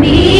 me.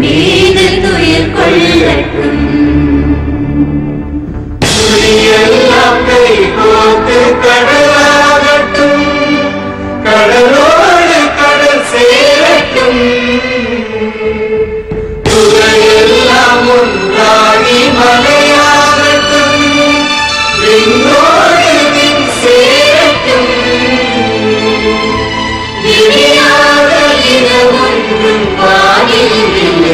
மீது துயிர் கொள்ளட்டும் துணியெல்லாம் கை கோத்து கடலாகட்டும் கடலோடு கடல் சேரட்டும் துறையெல்லாம் ஒன்றாகி மலையாகட்டும் விண்ணோடு விண் சேரட்டும் இனியாக இரவொன்றும் பாடியில்